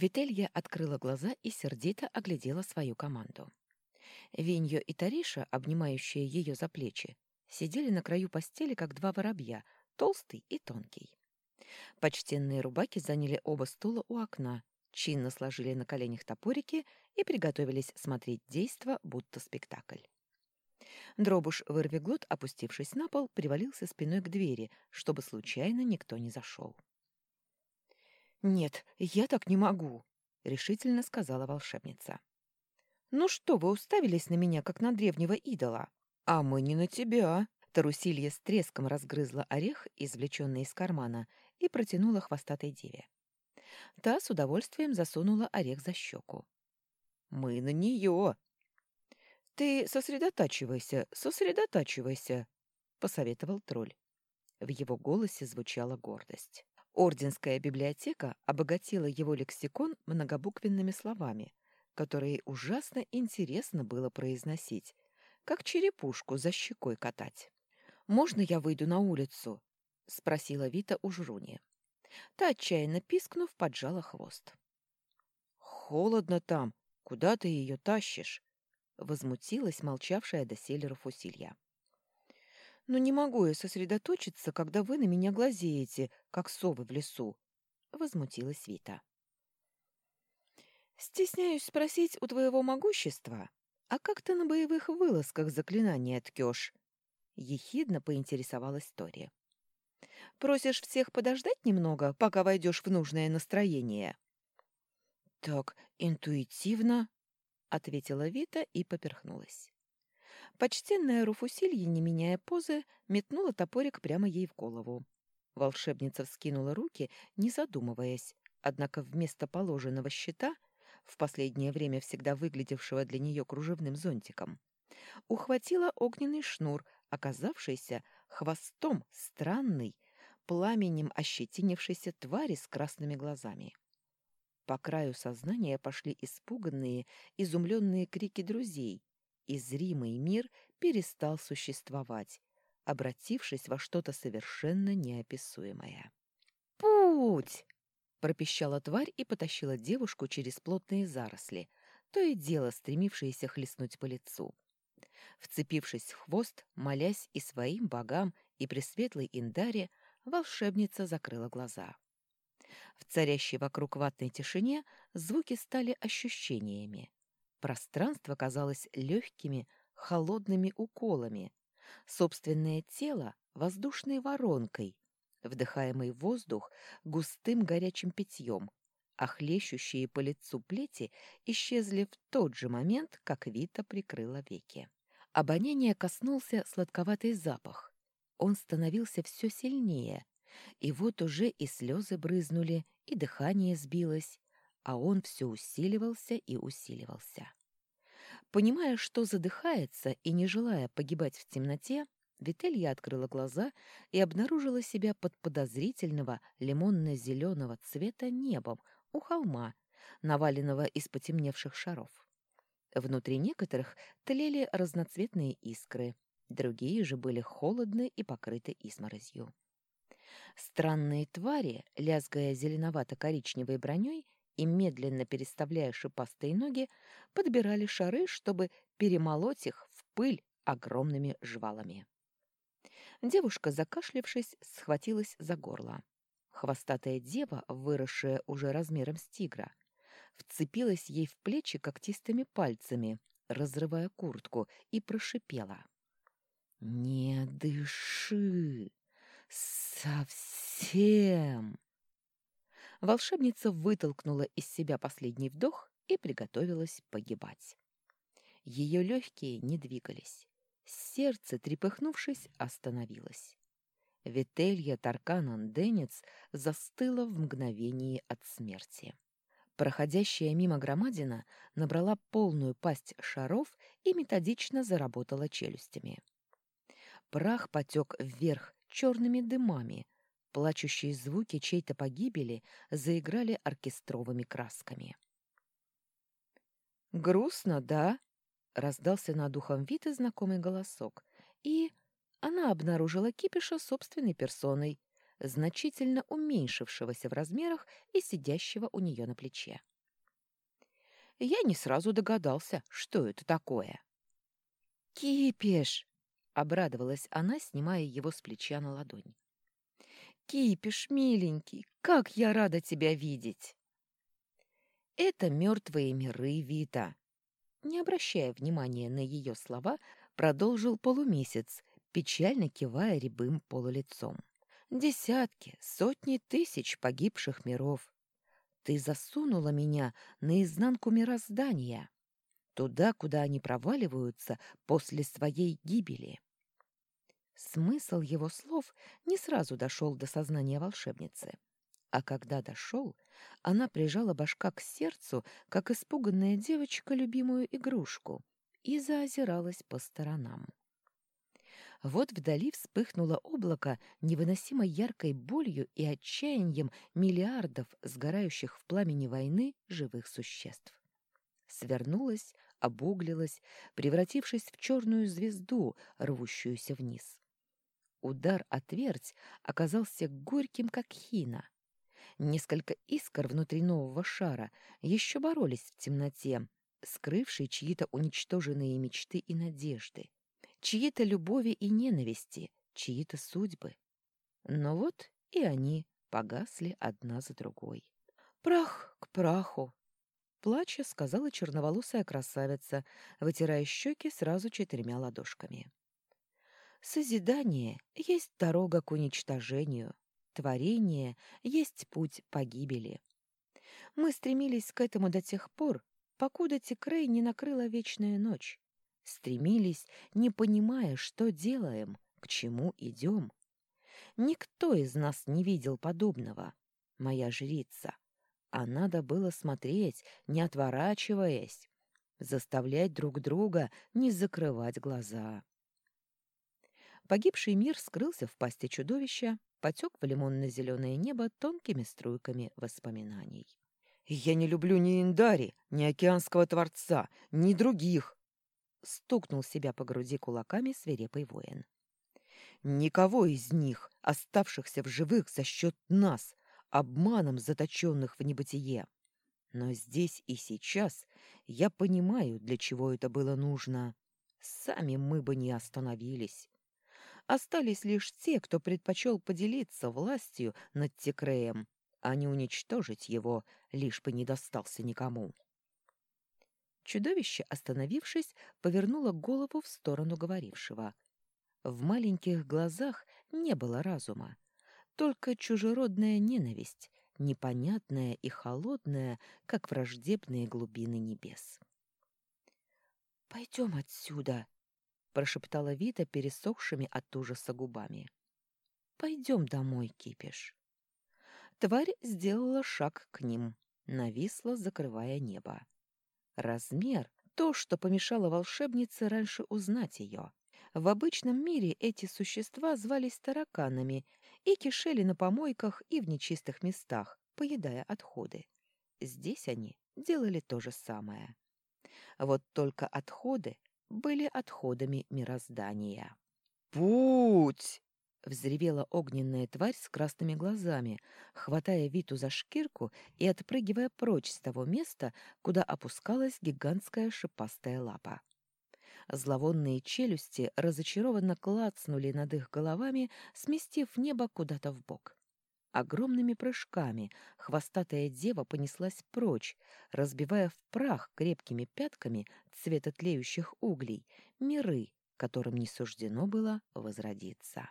Вителья открыла глаза и сердито оглядела свою команду. Виньо и Тариша, обнимающие ее за плечи, сидели на краю постели, как два воробья, толстый и тонкий. Почтенные рубаки заняли оба стула у окна, чинно сложили на коленях топорики и приготовились смотреть действо, будто спектакль. Дробуш, вырвиглот, опустившись на пол, привалился спиной к двери, чтобы случайно никто не зашел. «Нет, я так не могу», — решительно сказала волшебница. «Ну что вы уставились на меня, как на древнего идола?» «А мы не на тебя». Тарусилья с треском разгрызла орех, извлеченный из кармана, и протянула хвостатой деве. Та с удовольствием засунула орех за щеку. «Мы на нее!» «Ты сосредотачивайся, сосредотачивайся», — посоветовал тролль. В его голосе звучала гордость. Орденская библиотека обогатила его лексикон многобуквенными словами, которые ужасно интересно было произносить, как черепушку за щекой катать. «Можно я выйду на улицу?» — спросила Вита у Жруни. Та, отчаянно пискнув, поджала хвост. «Холодно там. Куда ты ее тащишь?» — возмутилась молчавшая доселе Рафусилья. «Но не могу я сосредоточиться, когда вы на меня глазеете, как совы в лесу», — возмутилась Вита. «Стесняюсь спросить у твоего могущества, а как ты на боевых вылазках заклинания ткешь?» — ехидно поинтересовалась Тори. Просишь всех подождать немного, пока войдешь в нужное настроение?» «Так интуитивно», — ответила Вита и поперхнулась. Почтенная Руфусилья, не меняя позы, метнула топорик прямо ей в голову. Волшебница вскинула руки, не задумываясь, однако вместо положенного щита, в последнее время всегда выглядевшего для нее кружевным зонтиком, ухватила огненный шнур, оказавшийся хвостом странной, пламенем ощетинившейся твари с красными глазами. По краю сознания пошли испуганные, изумленные крики друзей, и зримый мир перестал существовать, обратившись во что-то совершенно неописуемое. «Путь!» — пропищала тварь и потащила девушку через плотные заросли, то и дело стремившееся хлестнуть по лицу. Вцепившись в хвост, молясь и своим богам, и пресветлой Индаре, волшебница закрыла глаза. В царящей вокруг ватной тишине звуки стали ощущениями. Пространство казалось легкими, холодными уколами, собственное тело — воздушной воронкой, вдыхаемый воздух — густым горячим питьем, а хлещущие по лицу плети исчезли в тот же момент, как Вита прикрыла веки. Обоняние коснулся сладковатый запах. Он становился все сильнее, и вот уже и слезы брызнули, и дыхание сбилось, а он все усиливался и усиливался. Понимая, что задыхается и не желая погибать в темноте, Вителья открыла глаза и обнаружила себя под подозрительного лимонно-зеленого цвета небом у холма, наваленного из потемневших шаров. Внутри некоторых тлели разноцветные искры, другие же были холодны и покрыты изморозью. Странные твари, лязгая зеленовато-коричневой броней и медленно переставляя шипастые ноги, подбирали шары, чтобы перемолоть их в пыль огромными жвалами. Девушка, закашлявшись, схватилась за горло. Хвостатая дева, выросшая уже размером с тигра, вцепилась ей в плечи когтистыми пальцами, разрывая куртку, и прошипела. «Не дыши! Совсем!» Волшебница вытолкнула из себя последний вдох и приготовилась погибать. Ее легкие не двигались. Сердце, трепыхнувшись, остановилось. Вителья Тарканан Денец застыла в мгновении от смерти. Проходящая мимо громадина набрала полную пасть шаров и методично заработала челюстями. Прах потек вверх черными дымами, плачущие звуки чьей-то погибели заиграли оркестровыми красками. «Грустно, да?» — раздался над ухом Виты знакомый голосок, и она обнаружила кипиша собственной персоной, значительно уменьшившегося в размерах и сидящего у нее на плече. я не сразу догадался, что это такое. «Кипиш!» — обрадовалась она, снимая его с плеча на ладонь. «Кипиш, миленький, как я рада тебя видеть!» «Это мертвые миры, Вита!» Не обращая внимания на ее слова, продолжил полумесяц, печально кивая рябым полулицом. «Десятки, сотни тысяч погибших миров. Ты засунула меня наизнанку мироздания, туда, куда они проваливаются после своей гибели». Смысл его слов не сразу дошел до сознания волшебницы. А когда дошел, она прижала башка к сердцу, как испуганная девочка любимую игрушку, и заозиралась по сторонам. Вот вдали вспыхнуло облако невыносимо яркой болью и отчаянием миллиардов сгорающих в пламени войны живых существ. Свернулась, обуглилась, превратившись в черную звезду, рвущуюся вниз. Удар отверть оказался горьким, как хина. Несколько искр внутри нового шара еще боролись в темноте, скрывшей чьи-то уничтоженные мечты и надежды чьи-то любови и ненависти, чьи-то судьбы. Но вот и они погасли одна за другой. «Прах к праху!» Плача сказала черноволосая красавица, вытирая щеки сразу четырьмя ладошками. «Созидание есть дорога к уничтожению, творение есть путь погибели. Мы стремились к этому до тех пор, покуда Тикрей не накрыла вечная ночь, стремились, не понимая, что делаем, к чему идем. Никто из нас не видел подобного, моя жрица. А надо было смотреть, не отворачиваясь, заставлять друг друга не закрывать глаза. Погибший мир скрылся в пасти чудовища, потек в лимонно-зеленое небо тонкими струйками воспоминаний. «Я не люблю ни Индари, ни Океанского Творца, ни других!» стукнул себя по груди кулаками свирепый воин. «Никого из них, оставшихся в живых за счет нас, обманом заточенных в небытие. Но здесь и сейчас я понимаю, для чего это было нужно. Сами мы бы не остановились. Остались лишь те, кто предпочел поделиться властью над Текреем, а не уничтожить его, лишь бы не достался никому. Чудовище, остановившись, повернуло голову в сторону говорившего. В маленьких глазах не было разума, только чужеродная ненависть, непонятная и холодная, как враждебные глубины небес. «Пойдем отсюда!» — прошептала Вита пересохшими от ужаса губами. «Пойдем домой, кипиш». Тварь сделала шаг к ним, нависла, закрывая небо. Размер — то, что помешало волшебнице раньше узнать ее. В обычном мире эти существа звались тараканами и кишели на помойках и в нечистых местах, поедая отходы. Здесь они делали то же самое. Вот только отходы были отходами мироздания. «Путь!» Взревела огненная тварь с красными глазами, хватая Виту за шкирку и отпрыгивая прочь с того места, куда опускалась гигантская шипастая лапа. Зловонные челюсти разочарованно клацнули над их головами, сместив небо куда-то в бок. Огромными прыжками хвостатая дева понеслась прочь, разбивая в прах крепкими пятками цвета тлеющих углей миры, которым не суждено было возродиться.